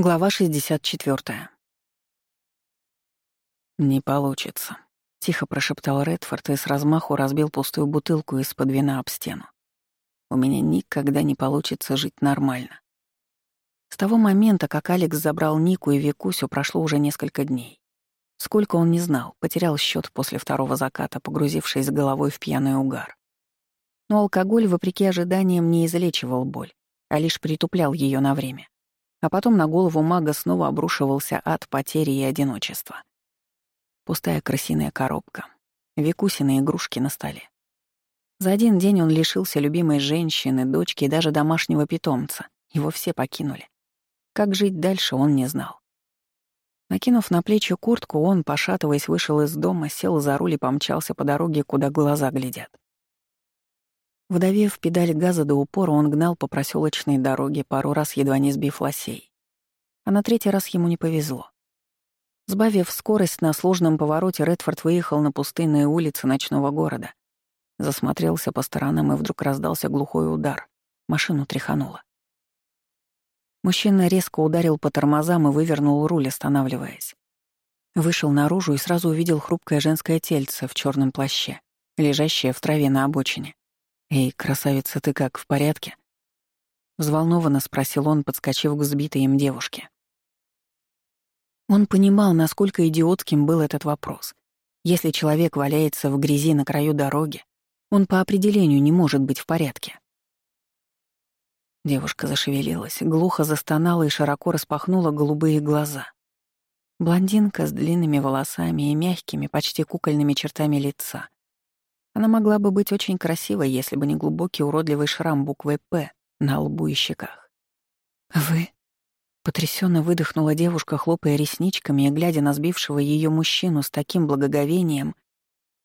Глава 64. «Не получится», — тихо прошептал Редфорд и с размаху разбил пустую бутылку из-под вина об стену. «У меня никогда не получится жить нормально». С того момента, как Алекс забрал Нику и Викусю, прошло уже несколько дней. Сколько он не знал, потерял счет после второго заката, погрузившись головой в пьяный угар. Но алкоголь, вопреки ожиданиям, не излечивал боль, а лишь притуплял ее на время. А потом на голову мага снова обрушивался ад потери и одиночества. Пустая крысиная коробка, Викусины игрушки на столе. За один день он лишился любимой женщины, дочки и даже домашнего питомца. Его все покинули. Как жить дальше, он не знал. Накинув на плечи куртку, он, пошатываясь, вышел из дома, сел за руль и помчался по дороге, куда глаза глядят. Вдавив педаль газа до упора, он гнал по проселочной дороге, пару раз едва не сбив лосей. А на третий раз ему не повезло. Сбавив скорость на сложном повороте, Редфорд выехал на пустынные улицы ночного города. Засмотрелся по сторонам, и вдруг раздался глухой удар. Машину тряхануло. Мужчина резко ударил по тормозам и вывернул руль, останавливаясь. Вышел наружу и сразу увидел хрупкое женское тельце в черном плаще, лежащее в траве на обочине. «Эй, красавица, ты как, в порядке?» Взволнованно спросил он, подскочив к сбитой им девушке. Он понимал, насколько идиотским был этот вопрос. Если человек валяется в грязи на краю дороги, он по определению не может быть в порядке. Девушка зашевелилась, глухо застонала и широко распахнула голубые глаза. Блондинка с длинными волосами и мягкими, почти кукольными чертами лица. Она могла бы быть очень красивой, если бы не глубокий уродливый шрам буквы «П» на лбу и щеках. «Вы?» — потрясенно выдохнула девушка, хлопая ресничками и глядя на сбившего ее мужчину с таким благоговением,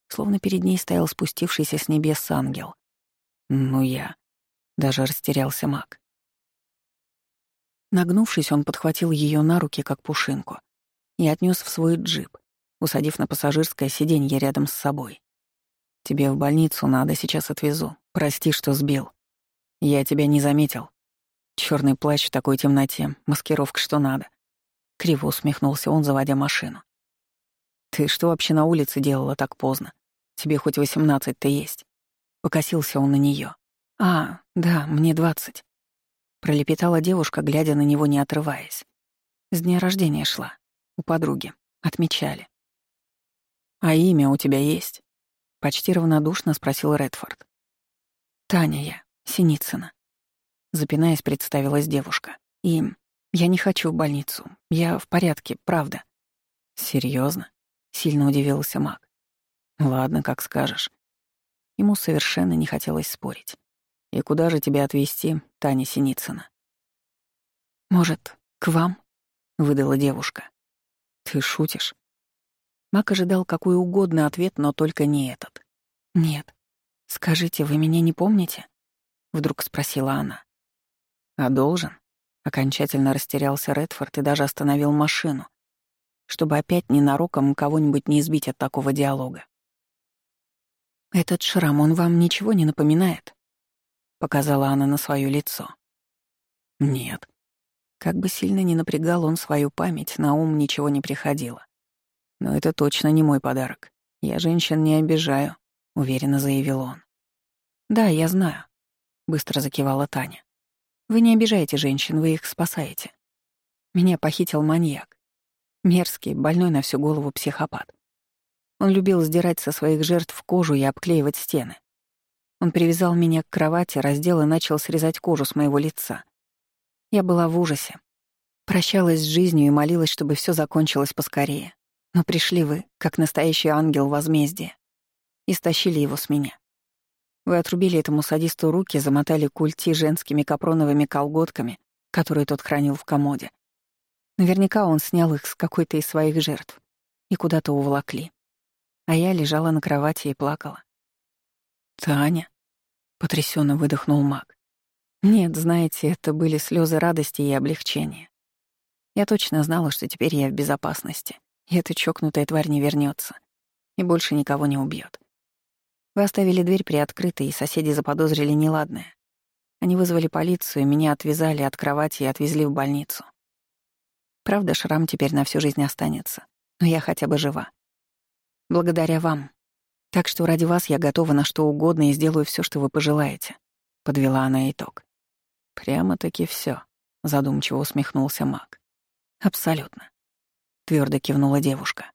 словно перед ней стоял спустившийся с небес ангел. «Ну я...» — даже растерялся маг. Нагнувшись, он подхватил ее на руки, как пушинку, и отнес в свой джип, усадив на пассажирское сиденье рядом с собой. Тебе в больницу надо, сейчас отвезу. Прости, что сбил. Я тебя не заметил. Черный плащ в такой темноте, маскировка что надо. Криво усмехнулся он, заводя машину. Ты что вообще на улице делала так поздно? Тебе хоть восемнадцать-то есть. Покосился он на нее. А, да, мне двадцать. Пролепетала девушка, глядя на него, не отрываясь. С дня рождения шла. У подруги. Отмечали. А имя у тебя есть? Почти равнодушно спросил Редфорд. «Таня я, Синицына». Запинаясь, представилась девушка. «И я не хочу в больницу. Я в порядке, правда». Серьезно? сильно удивился Мак. «Ладно, как скажешь». Ему совершенно не хотелось спорить. «И куда же тебя отвезти, Таня Синицына?» «Может, к вам?» — выдала девушка. «Ты шутишь?» Мак ожидал какой угодно ответ, но только не этот. «Нет. Скажите, вы меня не помните?» — вдруг спросила она. «А должен?» — окончательно растерялся Редфорд и даже остановил машину, чтобы опять ненароком кого-нибудь не избить от такого диалога. «Этот шрам, он вам ничего не напоминает?» — показала она на свое лицо. «Нет». Как бы сильно ни напрягал он свою память, на ум ничего не приходило. Но это точно не мой подарок. Я женщин не обижаю, уверенно заявил он. Да, я знаю, быстро закивала Таня. Вы не обижаете женщин, вы их спасаете. Меня похитил маньяк. Мерзкий, больной на всю голову психопат. Он любил сдирать со своих жертв кожу и обклеивать стены. Он привязал меня к кровати, раздел и начал срезать кожу с моего лица. Я была в ужасе. Прощалась с жизнью и молилась, чтобы все закончилось поскорее. Но пришли вы, как настоящий ангел возмездия, и стащили его с меня. Вы отрубили этому садисту руки, замотали культи женскими капроновыми колготками, которые тот хранил в комоде. Наверняка он снял их с какой-то из своих жертв и куда-то уволокли. А я лежала на кровати и плакала. «Таня?» — потрясенно выдохнул маг. «Нет, знаете, это были слезы радости и облегчения. Я точно знала, что теперь я в безопасности. И эта чокнутая тварь не вернется и больше никого не убьет. Вы оставили дверь приоткрытой, и соседи заподозрили неладное. Они вызвали полицию, меня отвязали от кровати и отвезли в больницу. Правда, шрам теперь на всю жизнь останется, но я хотя бы жива. Благодаря вам. Так что ради вас я готова на что угодно и сделаю все, что вы пожелаете», — подвела она итог. «Прямо-таки все, задумчиво усмехнулся маг. «Абсолютно», — твердо кивнула девушка.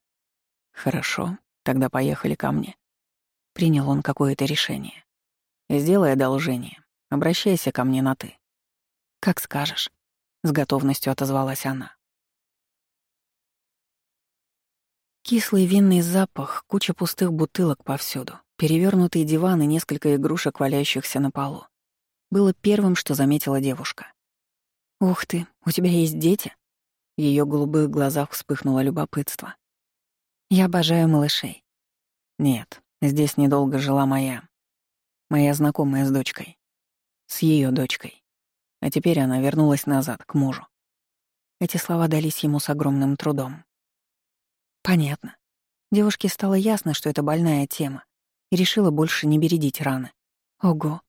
«Хорошо, тогда поехали ко мне». Принял он какое-то решение. «Сделай одолжение. Обращайся ко мне на «ты». «Как скажешь», — с готовностью отозвалась она. Кислый винный запах, куча пустых бутылок повсюду, перевернутый диван и несколько игрушек, валяющихся на полу. Было первым, что заметила девушка. «Ух ты, у тебя есть дети?» В её голубых глазах вспыхнуло любопытство. «Я обожаю малышей». «Нет, здесь недолго жила моя... моя знакомая с дочкой. С её дочкой. А теперь она вернулась назад, к мужу». Эти слова дались ему с огромным трудом. Понятно. Девушке стало ясно, что это больная тема, и решила больше не бередить раны. Ого.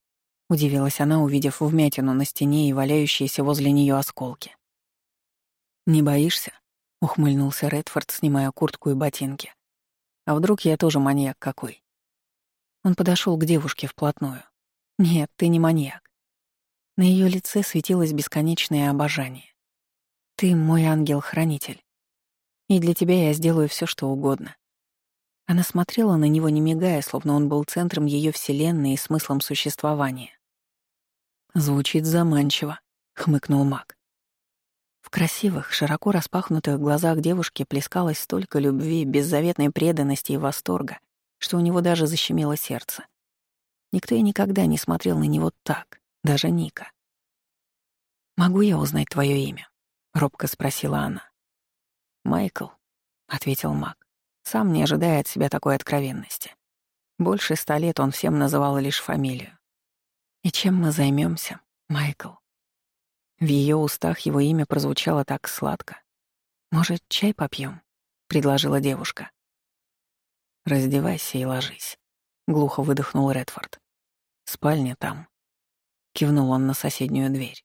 Удивилась она, увидев вмятину на стене и валяющиеся возле нее осколки. «Не боишься?» — ухмыльнулся Редфорд, снимая куртку и ботинки. «А вдруг я тоже маньяк какой?» Он подошел к девушке вплотную. «Нет, ты не маньяк». На ее лице светилось бесконечное обожание. «Ты мой ангел-хранитель. И для тебя я сделаю все, что угодно». Она смотрела на него, не мигая, словно он был центром ее вселенной и смыслом существования. «Звучит заманчиво», — хмыкнул маг. В красивых, широко распахнутых глазах девушки плескалось столько любви, беззаветной преданности и восторга, что у него даже защемило сердце. Никто и никогда не смотрел на него так, даже Ника. «Могу я узнать твое имя?» — робко спросила она. «Майкл», — ответил Мак, сам не ожидая от себя такой откровенности. Больше ста лет он всем называл лишь фамилию. «И чем мы займемся, Майкл?» В ее устах его имя прозвучало так сладко. «Может, чай попьем? предложила девушка. «Раздевайся и ложись», — глухо выдохнул Редфорд. «Спальня там». Кивнул он на соседнюю дверь.